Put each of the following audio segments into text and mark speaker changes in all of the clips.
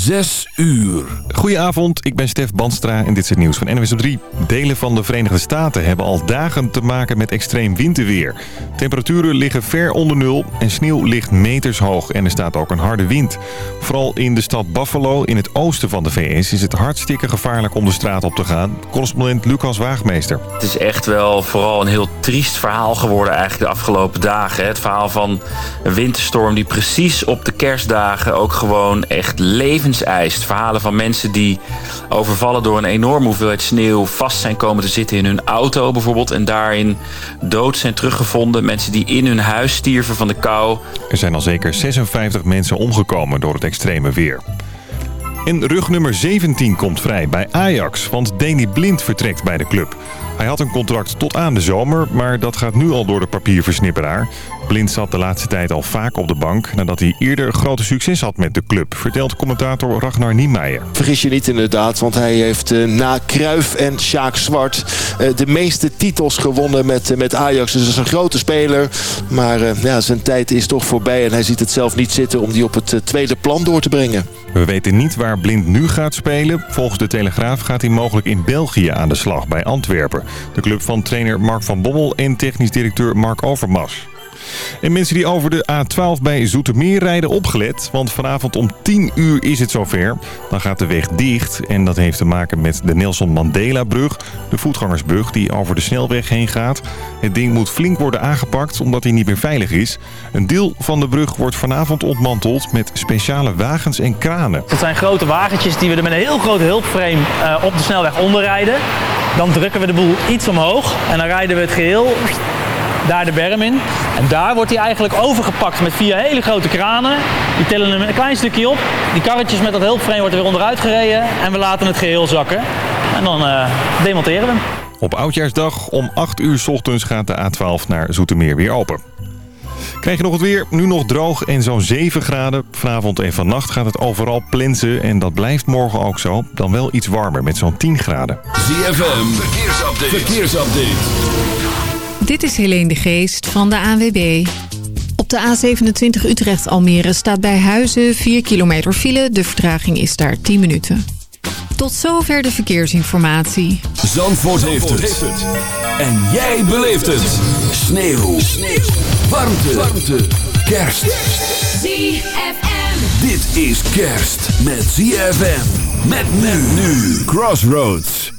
Speaker 1: 6 uur.
Speaker 2: Goedenavond, ik ben Stef Banstra en dit is het nieuws van NWS op 3. Delen van de Verenigde Staten hebben al dagen te maken met extreem winterweer. Temperaturen liggen ver onder nul en sneeuw ligt meters hoog en er staat ook een harde wind. Vooral in de stad Buffalo in het oosten van de VS is het hartstikke gevaarlijk om de straat op te gaan. Correspondent Lucas Waagmeester.
Speaker 3: Het is echt wel vooral een heel triest verhaal geworden eigenlijk de afgelopen dagen. Het verhaal van een winterstorm die precies op de kerstdagen ook gewoon echt levenseist. Verhalen van mensen die overvallen door een enorme hoeveelheid sneeuw... vast zijn komen te zitten in hun auto bijvoorbeeld... en daarin dood zijn teruggevonden. Mensen die in hun huis stierven van de kou.
Speaker 2: Er zijn al zeker 56 mensen omgekomen door het extreme weer. En rug nummer 17 komt vrij bij Ajax, want Danny Blind vertrekt bij de club. Hij had een contract tot aan de zomer, maar dat gaat nu al door de papierversnipperaar. Blind zat de laatste tijd al vaak op de bank nadat hij eerder grote succes had met de club, vertelt commentator Ragnar Niemeyer.
Speaker 4: Vergis je niet inderdaad, want hij heeft uh, na Kruif en Sjaak Zwart uh, de meeste titels gewonnen met, uh, met Ajax. Dus dat is een grote speler, maar ja, zijn tijd is toch voorbij en hij ziet het zelf niet zitten om die op het tweede plan door te brengen.
Speaker 2: We weten niet waar Blind nu gaat spelen. Volgens de Telegraaf gaat hij mogelijk in België aan de slag bij Antwerpen. De club van trainer Mark van Bommel en technisch directeur Mark Overmars. En mensen die over de A12 bij Zoetermeer rijden opgelet. Want vanavond om 10 uur is het zover. Dan gaat de weg dicht. En dat heeft te maken met de Nelson Mandela-brug. De voetgangersbrug die over de snelweg heen gaat. Het ding moet flink worden aangepakt omdat hij niet meer veilig is. Een deel van de brug wordt vanavond ontmanteld met speciale wagens en kranen.
Speaker 5: Het zijn grote wagentjes die we er met een heel grote hulpframe uh, op de snelweg onderrijden. Dan drukken we de boel iets omhoog en dan rijden we het geheel daar de berm in. En daar wordt hij eigenlijk overgepakt met vier hele grote kranen. Die tillen hem een klein stukje op. Die karretjes met dat hulpframe worden weer onderuit gereden. En we laten het geheel zakken. En dan uh, demonteren we hem.
Speaker 2: Op Oudjaarsdag om 8 uur s ochtends gaat de A12 naar Zoetermeer weer open. Krijg je nog het weer? Nu nog droog en zo'n 7 graden. Vanavond en vannacht gaat het overal plensen en dat blijft morgen ook zo. Dan wel iets warmer met zo'n 10 graden.
Speaker 1: ZFM, verkeersupdate. verkeersupdate.
Speaker 6: Dit is Helene de Geest van de ANWB. Op de A27 Utrecht-Almere staat bij Huizen 4 kilometer file. De vertraging is daar 10 minuten. Tot zover de verkeersinformatie.
Speaker 1: Zandvoort, Zandvoort heeft, het. En jij beleeft het. Sneeuw. Sneeuw. Warmte. Warmte. Kerst.
Speaker 7: ZFM.
Speaker 1: Dit is kerst met ZFM. Met men nu. Crossroads.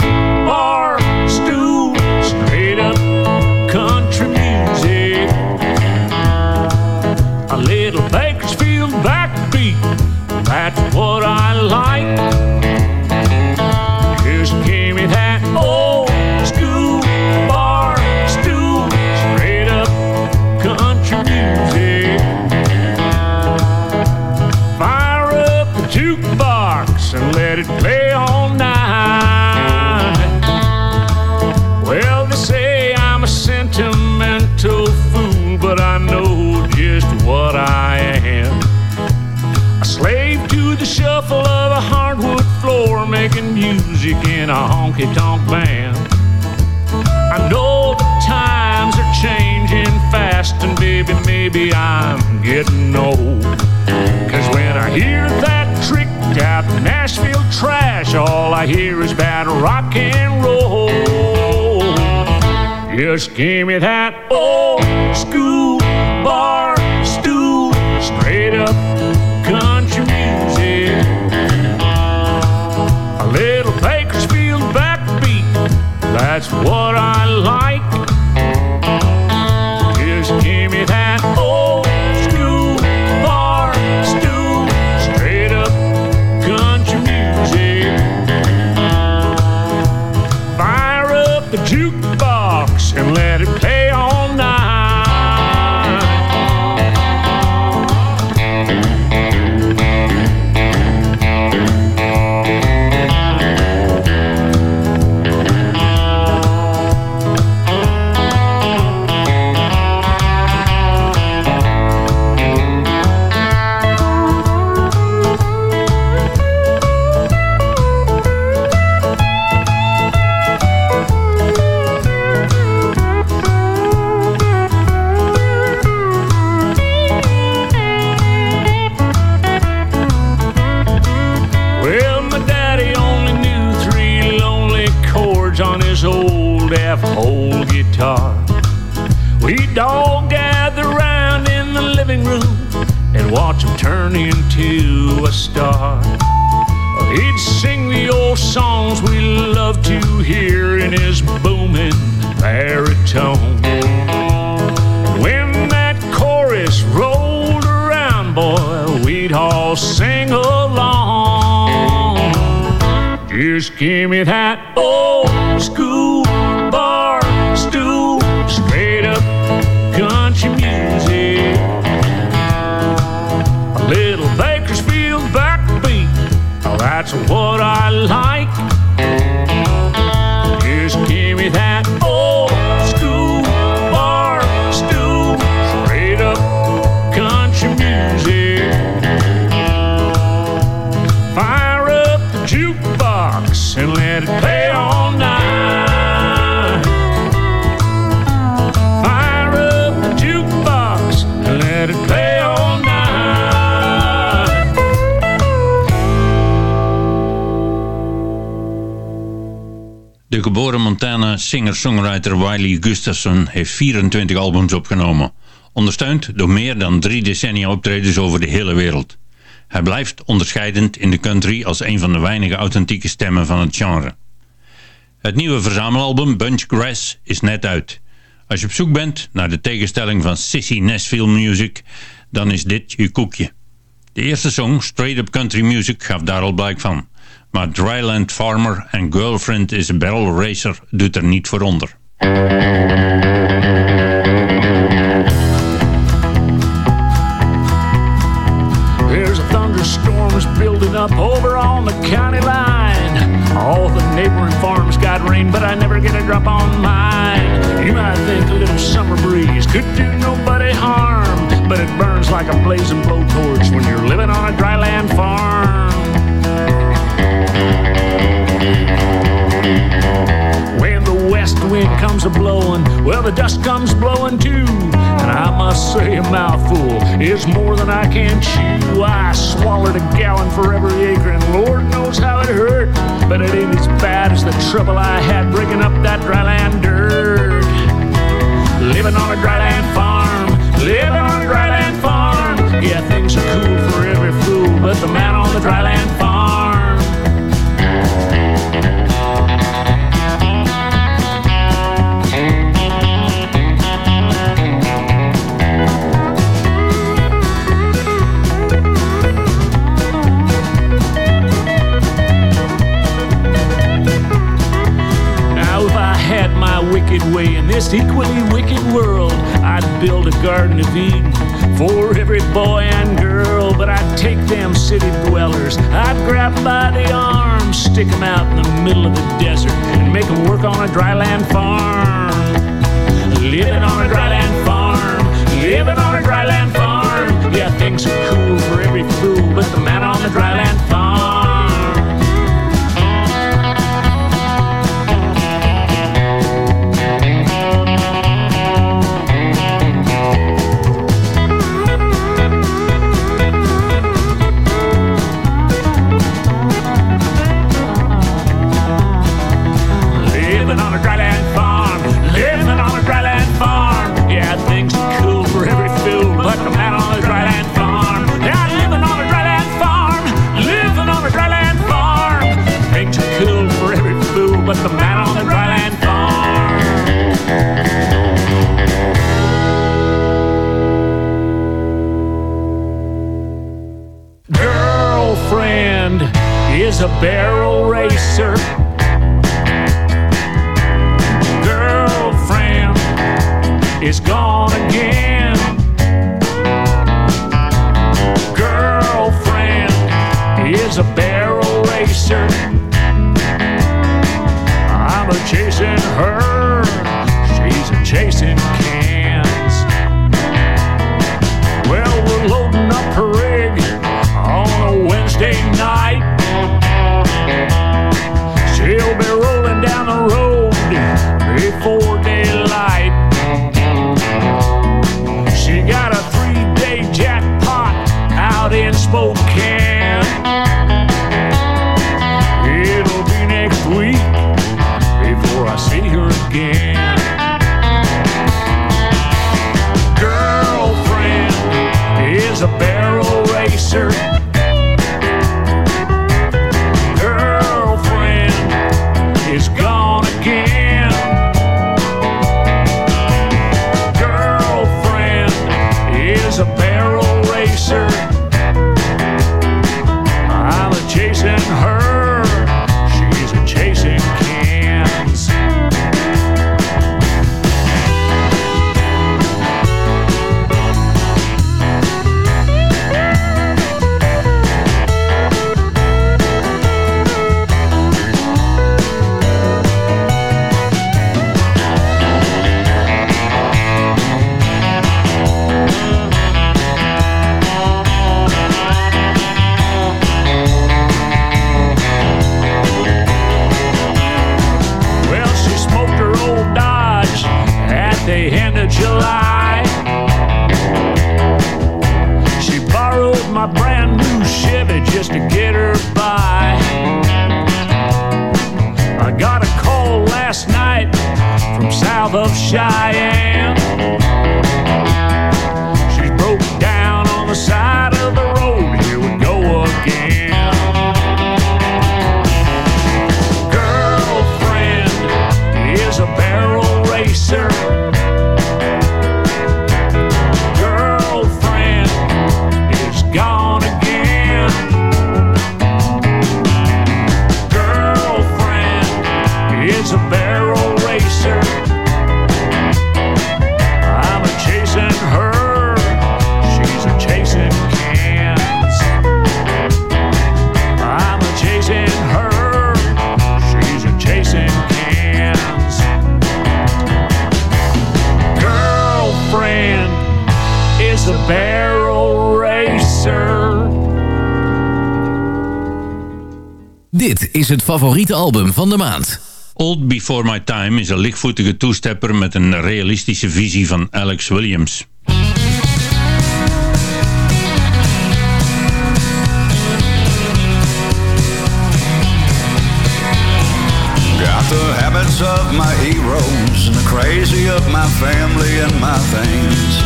Speaker 8: making music in a honky tonk band. I know the times are changing fast, and baby, maybe I'm getting old. Cause when I hear that tricked out Nashville trash, all I hear is bad rock and roll. Just give me that old school what into a star. He'd sing the old songs we love to hear in his booming baritone. When that chorus rolled around, boy, we'd all sing along. Just give me that old school
Speaker 7: De geboren Montana singer-songwriter Wiley Gustafson heeft 24 albums opgenomen, ondersteund door meer dan drie decennia optredens over de hele wereld. Hij blijft onderscheidend in de country als een van de weinige authentieke stemmen van het genre. Het nieuwe verzamelalbum Bunch Grass is net uit. Als je op zoek bent naar de tegenstelling van Sissy Nashville Music, dan is dit je koekje. De eerste song, Straight Up Country Music, gaf daar al blijk van. Maar Dryland Farmer en Girlfriend is a Barrel Racer doet er niet voor onder.
Speaker 8: There's a thunderstorms building up over on the county line. All the neighboring farms got rain, but I never get a drop on mine. You might think a little summer breeze could do nobody harm, but it burns like a blazing blowtorch when you're comes a blowing, well, the dust comes blowing too. And I must say, a mouthful is more than I can chew. I swallowed a gallon for every acre, and Lord knows how it hurt. But it ain't as bad as the trouble I had breaking up that dryland dirt. Living on a dryland farm, living on a dryland farm. Yeah, things are cool for every fool, but the man on the dryland farm. Wicked way in this equally wicked world, I'd build a Garden of Eden for every boy and girl. But I'd take them city dwellers, I'd grab by the arms, stick 'em out in the middle of the desert, and make 'em work on a dryland farm. Living on a dryland farm, living on a dryland farm. Yeah, things are cool for every fool, but the man on the dryland farm.
Speaker 9: Het favoriete album van de maand.
Speaker 10: Old Before My Time is een lichtvoetige toestepper met een realistische visie van Alex Williams.
Speaker 11: Got the habits of my heroes and the crazy of my family and my things.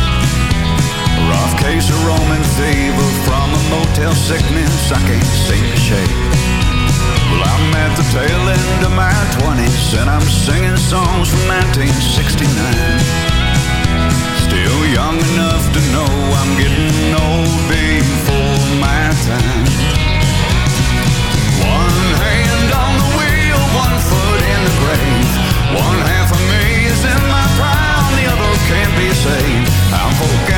Speaker 11: Rough case of Roman fever from a motel sickness I can't seem to shake. Well, I'm at the tail end of my 20s and I'm singing songs from 1969. Still young enough to know I'm getting old before my time. One hand on the wheel, one foot in the grave. One half of me is in my prime, the other can't be saved. I'm forgetting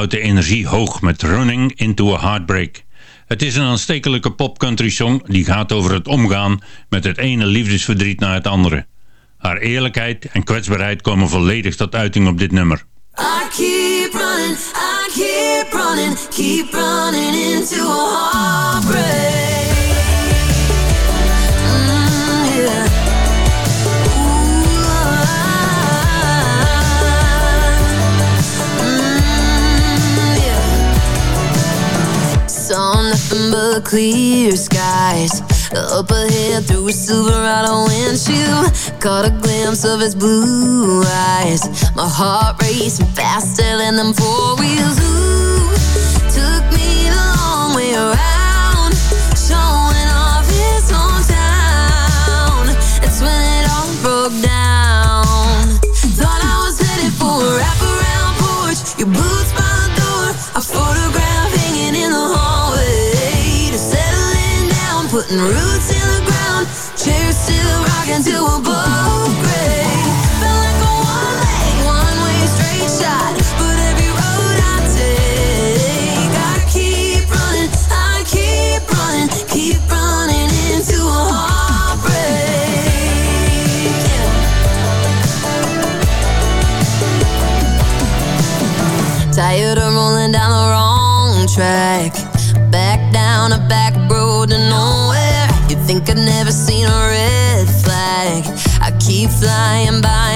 Speaker 10: houdt de energie hoog met Running into a Heartbreak. Het is een aanstekelijke pop-country song die gaat over het omgaan met het ene liefdesverdriet na het andere. Haar eerlijkheid en kwetsbaarheid komen volledig tot uiting op dit nummer.
Speaker 12: I keep running, keep running, keep running into a heartbreak. clear skies. Up ahead through a Silverado windshield, caught a glimpse of his blue eyes. My heart racing faster than them four wheels. Ooh. track. Back down a back road to nowhere. You think I've never seen a red flag? I keep flying by.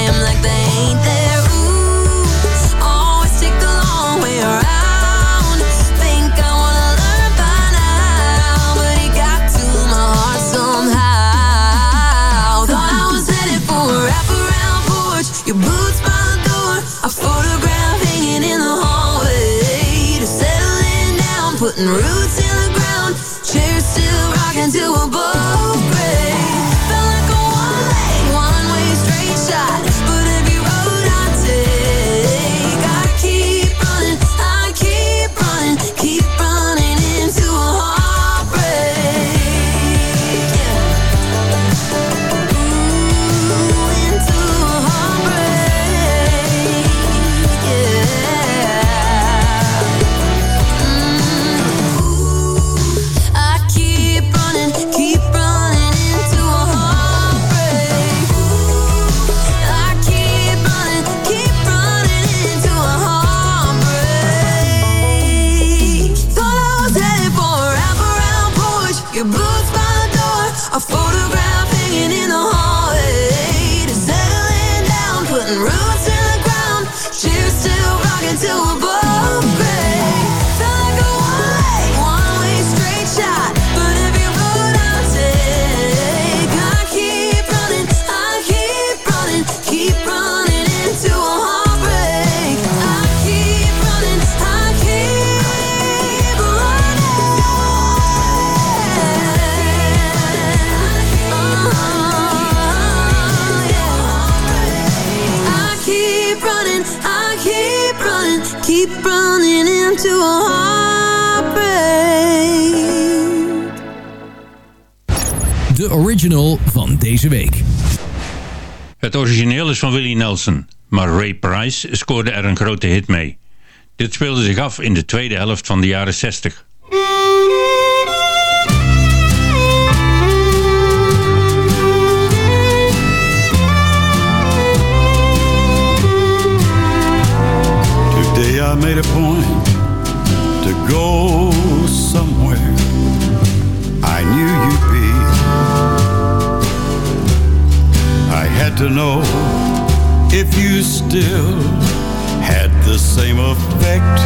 Speaker 13: van
Speaker 7: Willie Nelson, maar Ray Price scoorde er een grote hit mee. Dit speelde zich af in de tweede helft van de jaren 60.
Speaker 11: still had the same effect.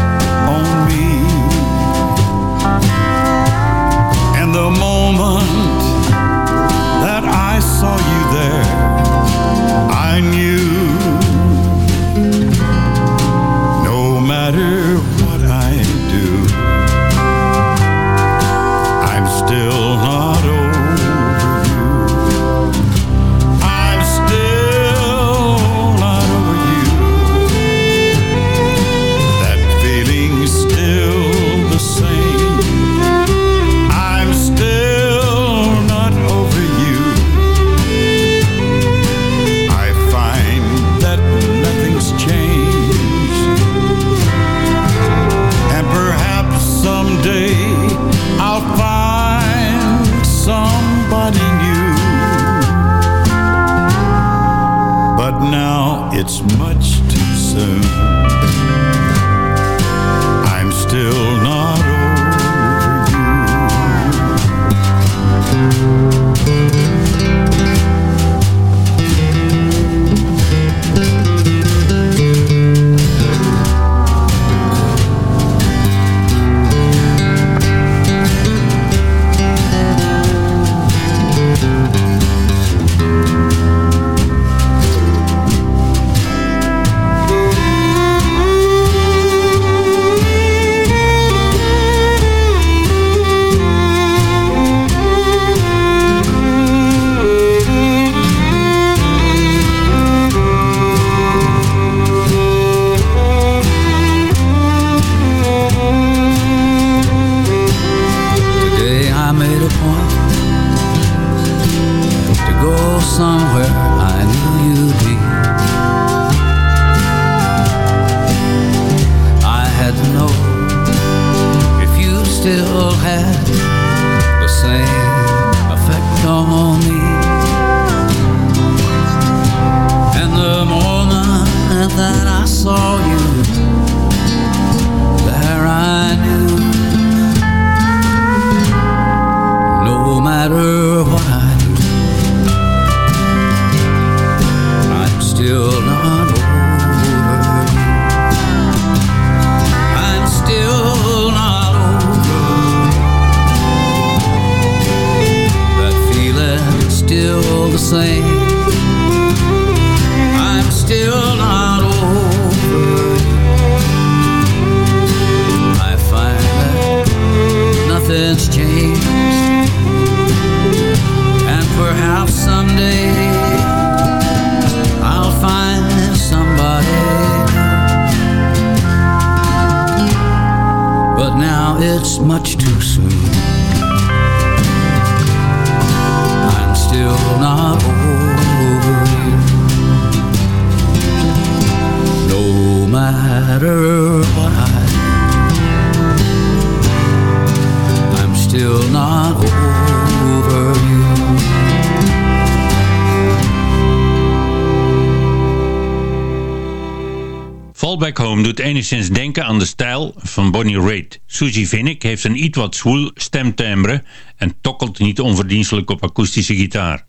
Speaker 7: enigszins denken aan de stijl van Bonnie Raitt. Susie Vinnick heeft een iets wat zwoel stemtimbre en tokkelt niet onverdienstelijk op akoestische gitaar.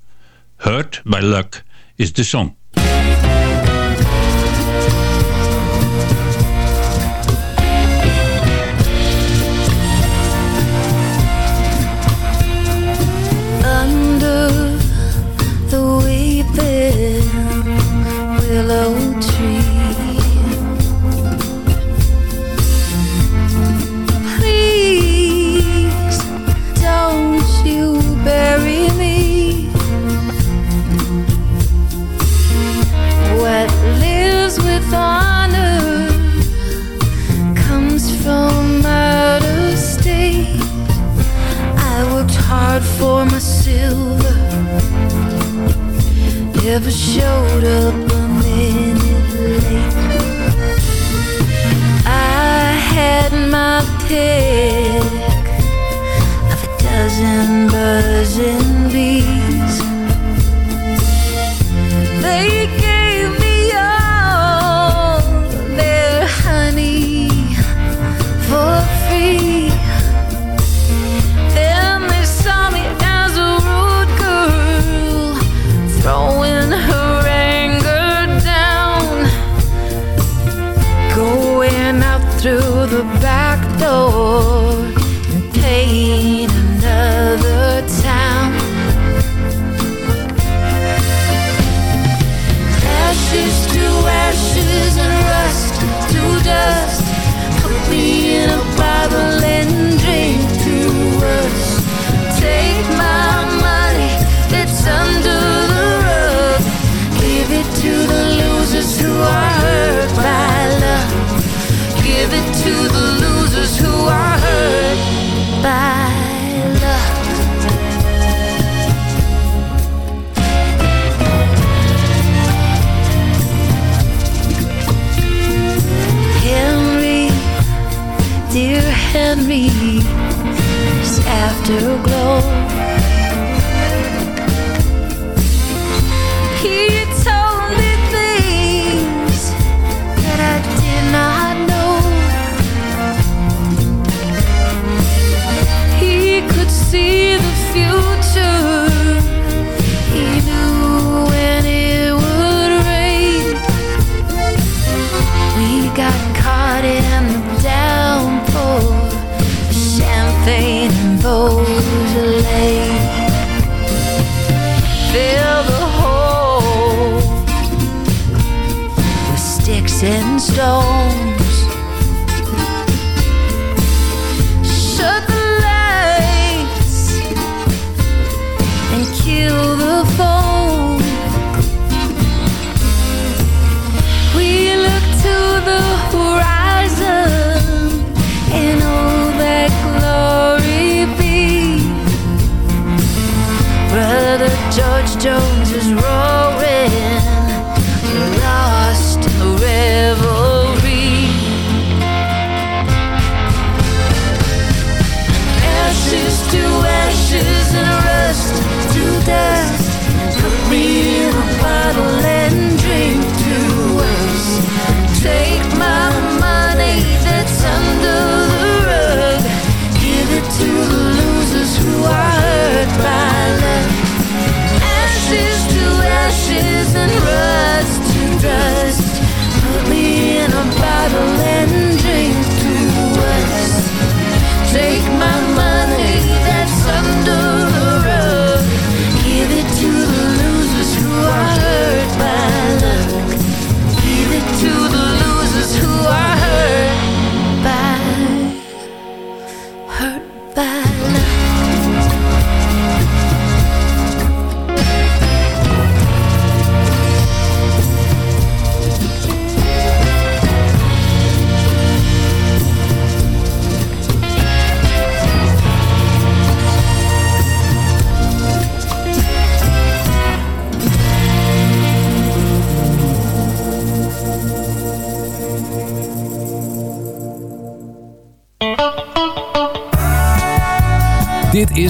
Speaker 7: Hurt by Luck is de song.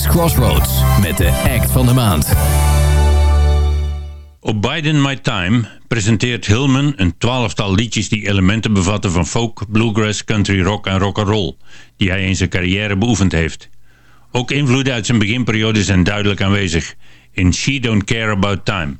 Speaker 14: Crossroads met de act van de maand.
Speaker 10: Op Biden My Time presenteert Hillman een twaalftal liedjes die elementen bevatten van folk, bluegrass, country rock en rock roll, die hij in zijn carrière beoefend heeft. Ook invloeden uit zijn beginperiode zijn duidelijk aanwezig
Speaker 15: in She Don't Care About Time.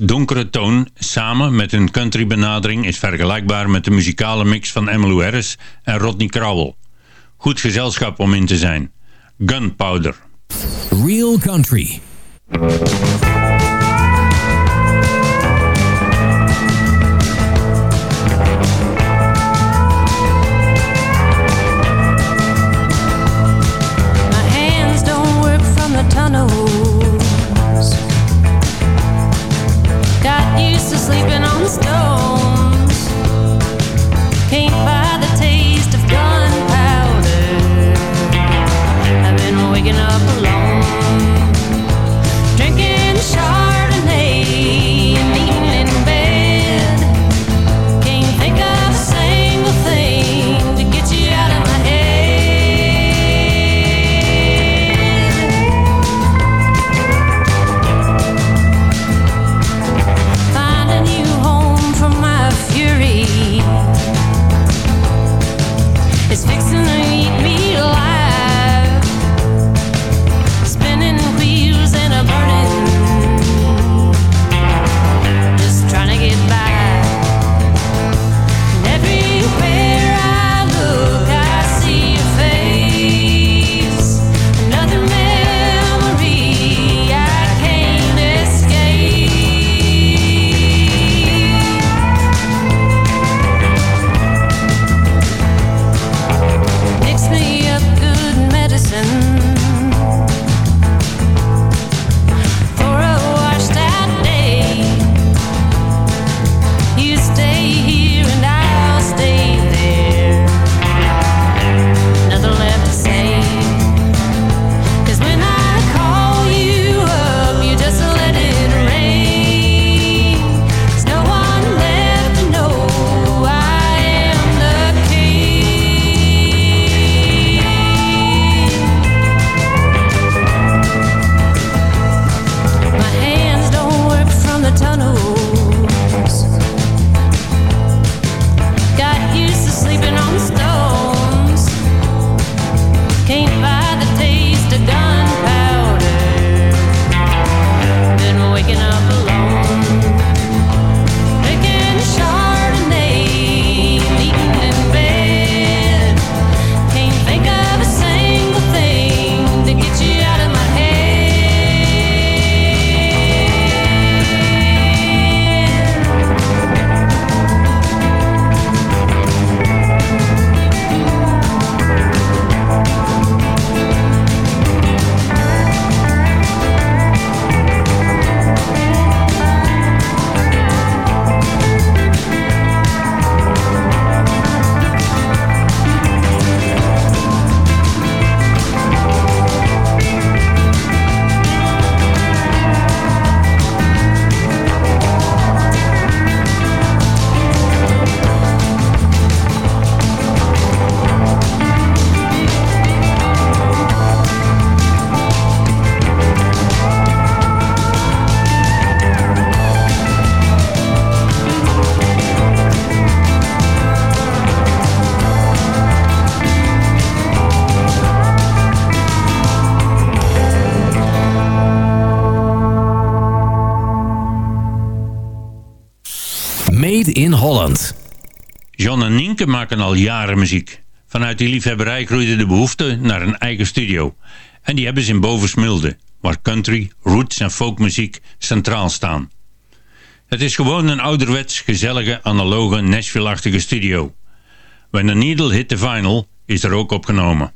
Speaker 10: Donkere toon samen met hun country benadering is vergelijkbaar met de muzikale mix van Emmylou Harris en Rodney Crowell. Goed gezelschap om in te zijn. Gunpowder.
Speaker 14: Real Country.
Speaker 9: Nederland.
Speaker 14: John en Nienke maken al jaren muziek. Vanuit die liefhebberij groeide de behoefte naar een eigen studio. En die hebben ze in Bovensmilde, waar country, roots en folkmuziek centraal staan. Het is gewoon een ouderwets, gezellige, analoge, Nashville-achtige studio. When the Needle Hit the Vinyl is er ook opgenomen.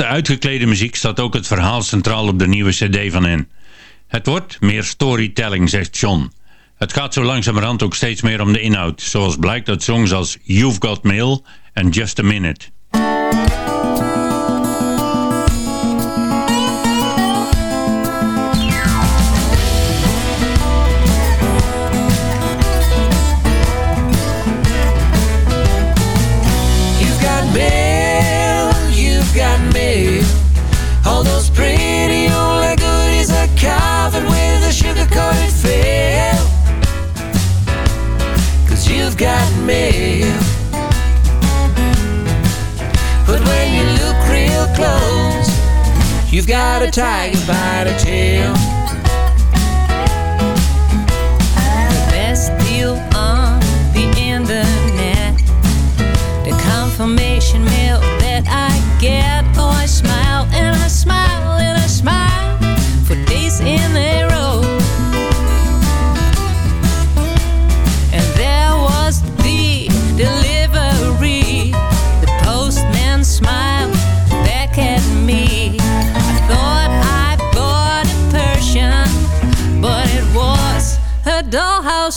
Speaker 14: De uitgeklede muziek staat ook het verhaal centraal op de nieuwe cd van hen. Het wordt meer storytelling, zegt John. Het gaat zo langzamerhand ook steeds meer om de inhoud, zoals blijkt uit songs als You've Got Mail en Just a Minute.
Speaker 15: You've got a tiger by the tail.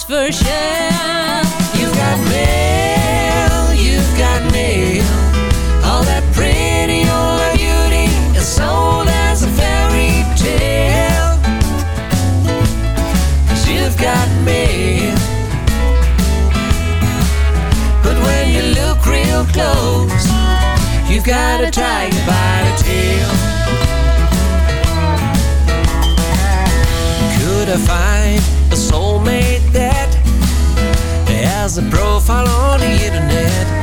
Speaker 16: For
Speaker 14: sure.
Speaker 15: You've got mail, you've got mail. All that pretty old beauty is sold as a fairy tale. Cause you've got mail. But when you look real close, you've got a tiger by the tail. Could I find has a profile on the internet?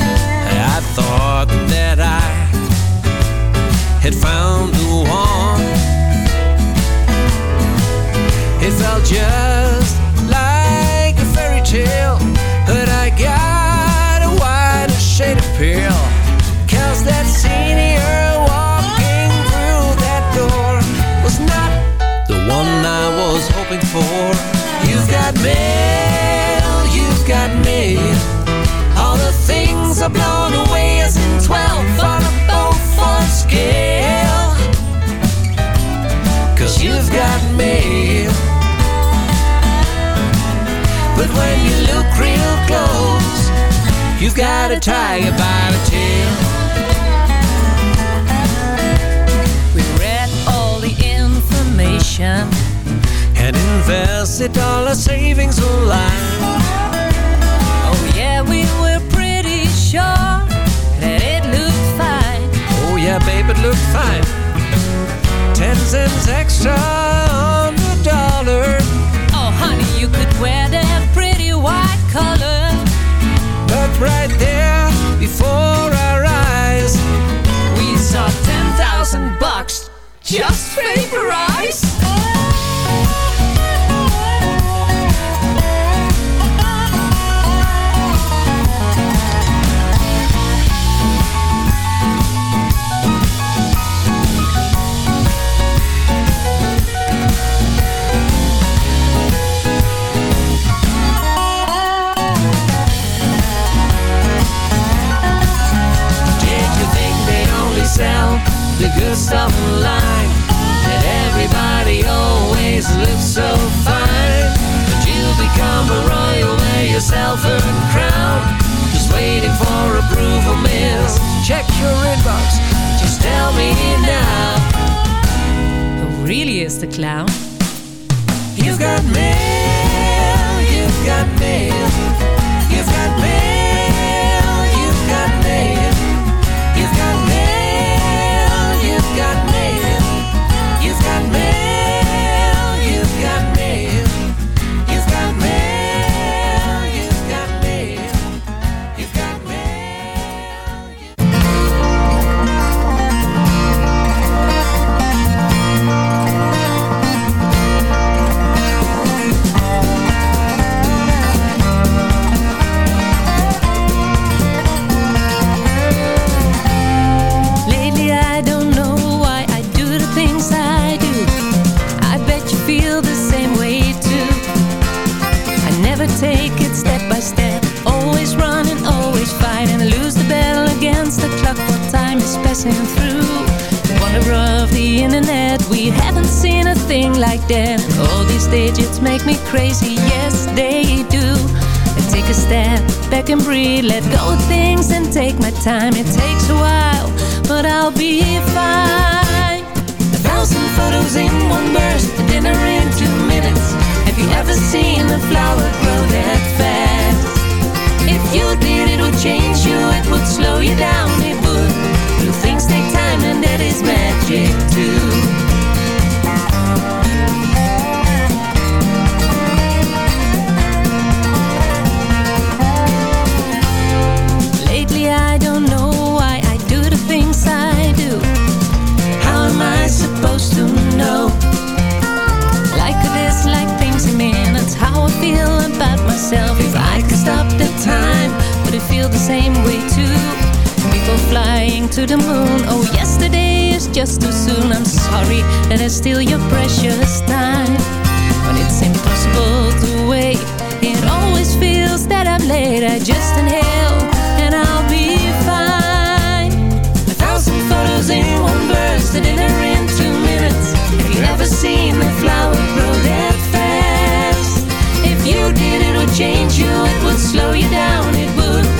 Speaker 15: You've got a tiger by the tail.
Speaker 14: We read all the information.
Speaker 15: and invested all our savings online.
Speaker 14: Oh, yeah, we were pretty sure that it looked fine.
Speaker 15: Oh yeah, babe, it looked fine. Ten cents extra on the dollar.
Speaker 14: Oh, honey, you could wear that pretty white color.
Speaker 15: Right there before our eyes,
Speaker 14: We saw 10,000 bucks just vaporized.
Speaker 15: The good stuff online? That everybody always looks so fine. But you become a royal, wear yourself a crown. Just waiting for approval, miss. Check your inbox, just tell me now.
Speaker 14: Who really is the clown?
Speaker 15: You've got mail,
Speaker 14: crazy, yes, they do. I take a step back and breathe, let go of things and take my time. It takes a while, but I'll be fine.
Speaker 15: A thousand photos in one burst, a dinner in two minutes. Have you ever seen a flower grow that fast? If you did, it would change you, it would slow you down, it would. Little things take time, and that is magic too.
Speaker 14: Same way too? People flying to the moon. Oh, yesterday is just too soon. I'm sorry that I steal your precious time. But it's impossible to wait. It always feels that I'm late. I just inhale and I'll be fine.
Speaker 15: A thousand photos in one burst, a dinner in two minutes. Have you ever seen a flower grow that fast? If you did, it would
Speaker 14: change you It would slow you down,
Speaker 13: it would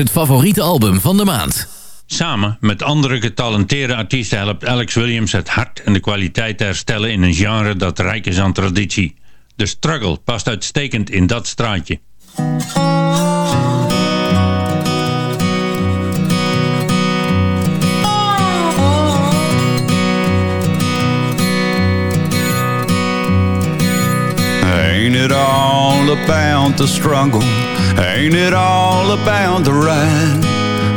Speaker 13: het favoriete album van de maand.
Speaker 7: Samen met andere getalenteerde artiesten helpt Alex Williams het hart en de kwaliteit te herstellen in een genre dat rijk is aan traditie. De struggle past uitstekend in dat straatje.
Speaker 11: Ain't it all about the struggle Ain't it all about the ride?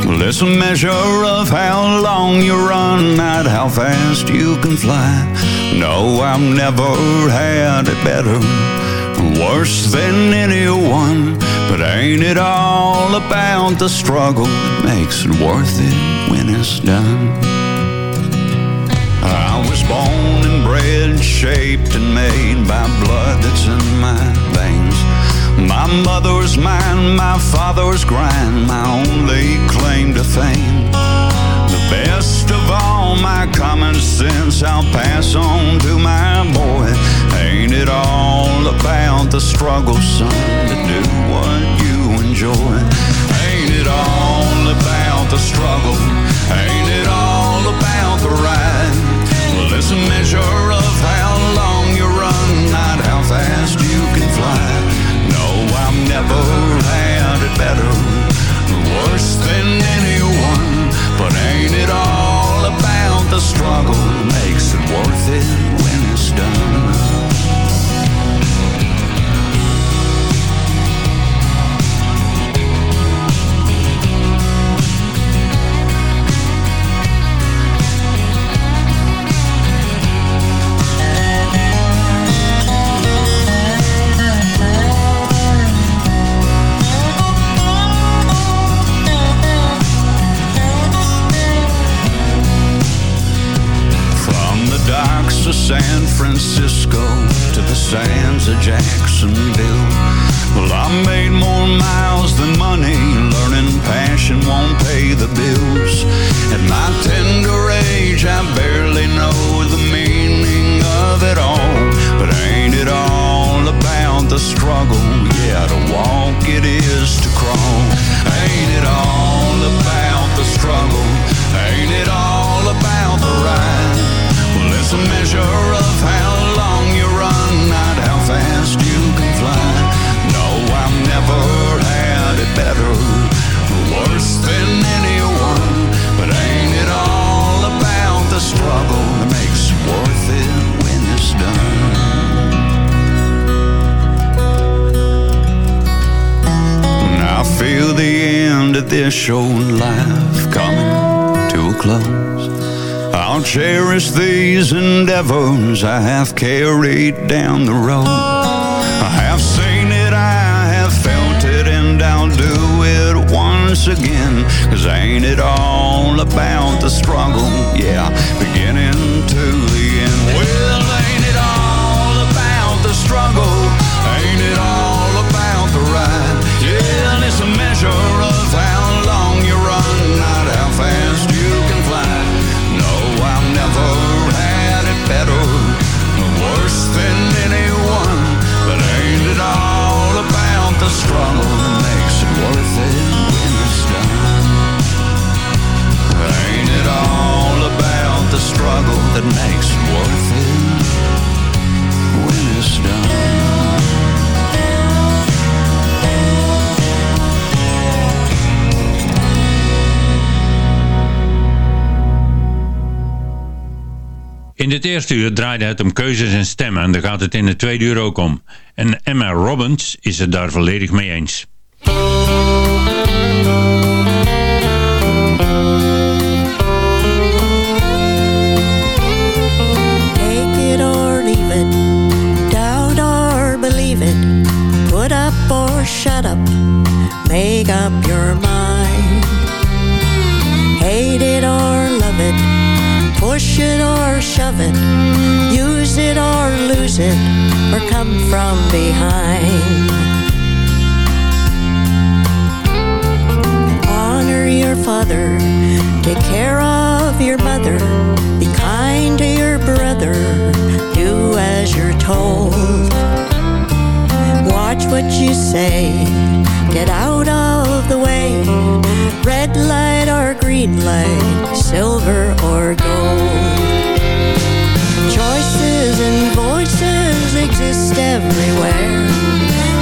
Speaker 11: Well, it's a measure of how long you run, not how fast you can fly. No, I've never had it better, worse than anyone. But ain't it all about the struggle that makes it worth it when it's done? I was born and bred, shaped and made by blood that's in my veins. My mother's man, my father's was grind, my only claim to fame. The best of all my common sense I'll pass on to my boy. Ain't it all about the struggle, son, to do what you enjoy? Ain't it all about the struggle? Ain't it all about the ride? Listen as you're never had it better, worse than anyone. But ain't it all about the struggle? Makes it worth it when it's done. Francisco to the sands of Jacksonville. Well, I made more miles than money. Learning passion won't pay the bills. At my tender age, I barely know the meaning of it all. But ain't it all about the struggle? Yeah, to walk it is to crawl. Ain't it all about the struggle? This life coming to a close. I'll cherish these endeavors I have carried down the road. I have seen it, I have felt it, and I'll do it once again. Cause ain't it all about the struggle? Yeah,
Speaker 7: Dit eerste uur draaide het om keuzes en stemmen en daar gaat het in het tweede uur ook om. En Emma Robbins is het daar volledig mee eens.
Speaker 17: Put up or shut up, make up your mind. Hate it or push it or shove it, use it or lose it, or come from behind. Honor your father, take care of your mother, be kind to your brother, do as you're told. Watch what you say, get out of the way. Red light or green light, silver or gold. Choices and voices exist everywhere,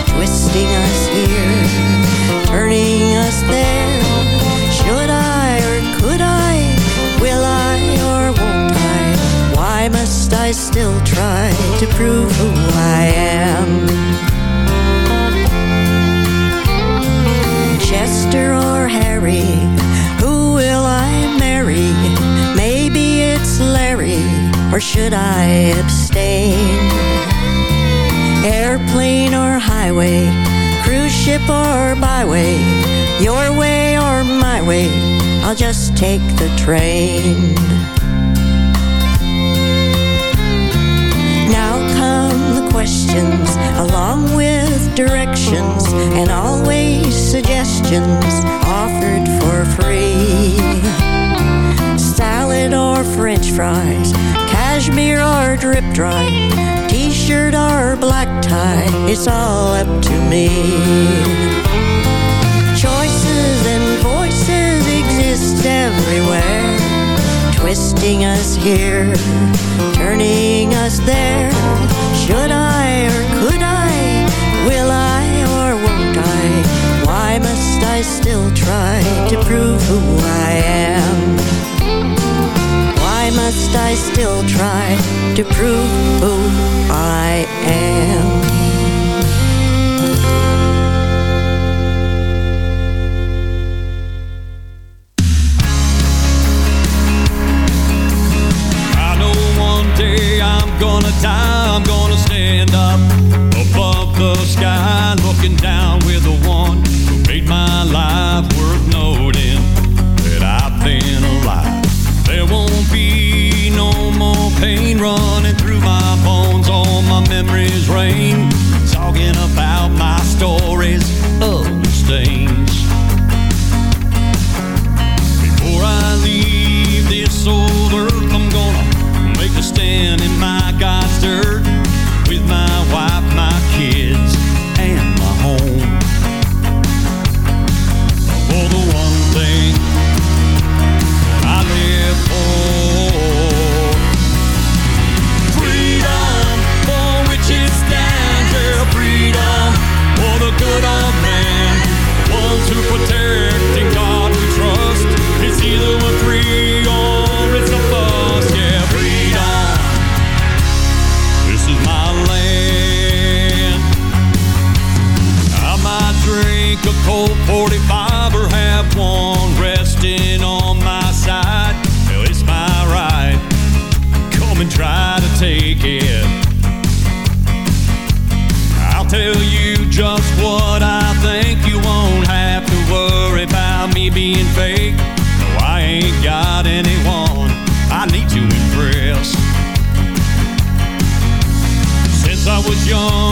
Speaker 17: twisting us here, turning us there. Should I or could I? Will I or won't I? Why must I still try to prove who I am? Chester or Harry, who will I marry? Maybe it's Larry, or should I abstain? Airplane or highway, cruise ship or byway, your way or my way, I'll just take the train. questions along with directions and always suggestions offered for free. Salad or french fries, cashmere or drip dry, t-shirt or black tie, it's all up to me. Choices and voices exist everywhere twisting us here, turning us there should I or could I? Will I or won't I? Why must I still try to prove who I am? Why must I still try to prove who I am?
Speaker 11: being fake. No, I ain't got anyone I need to impress. Since I was young